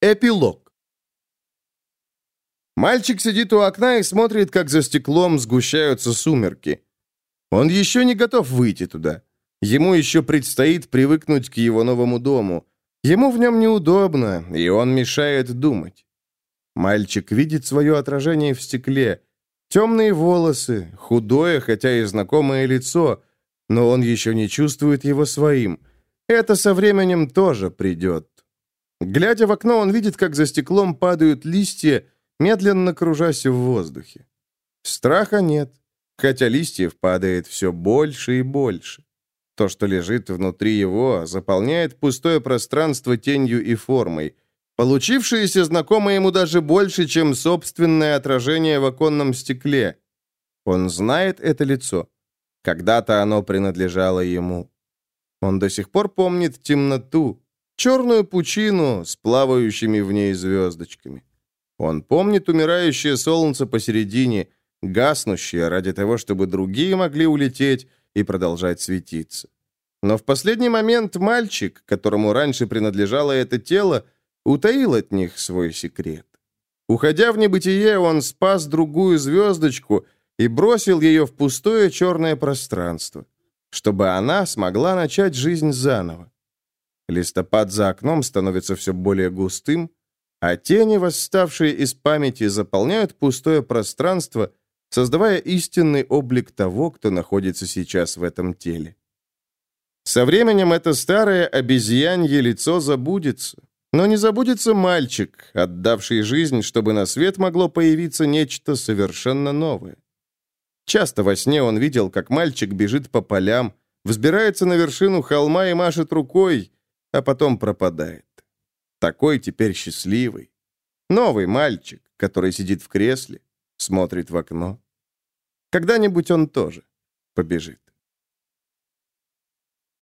Эпилог. Мальчик сидит у окна и смотрит, как за стеклом сгущаются сумерки. Он еще не готов выйти туда. Ему еще предстоит привыкнуть к его новому дому. Ему в нем неудобно, и он мешает думать. Мальчик видит свое отражение в стекле. Темные волосы, худое, хотя и знакомое лицо, но он еще не чувствует его своим. Это со временем тоже придет. Глядя в окно, он видит, как за стеклом падают листья, медленно кружась в воздухе. Страха нет, хотя листьев падает все больше и больше. То, что лежит внутри его, заполняет пустое пространство тенью и формой. Получившееся знакомо ему даже больше, чем собственное отражение в оконном стекле. Он знает это лицо. Когда-то оно принадлежало ему. Он до сих пор помнит темноту, черную пучину с плавающими в ней звездочками. Он помнит умирающее солнце посередине, гаснущее ради того, чтобы другие могли улететь и продолжать светиться. Но в последний момент мальчик, которому раньше принадлежало это тело, утаил от них свой секрет. Уходя в небытие, он спас другую звездочку и бросил ее в пустое черное пространство, чтобы она смогла начать жизнь заново. Листопад за окном становится все более густым, а тени, восставшие из памяти, заполняют пустое пространство, создавая истинный облик того, кто находится сейчас в этом теле. Со временем это старое обезьянье лицо забудется, но не забудется мальчик, отдавший жизнь, чтобы на свет могло появиться нечто совершенно новое. Часто во сне он видел, как мальчик бежит по полям, взбирается на вершину холма и машет рукой, а потом пропадает. Такой теперь счастливый. Новый мальчик, который сидит в кресле, смотрит в окно. Когда-нибудь он тоже побежит.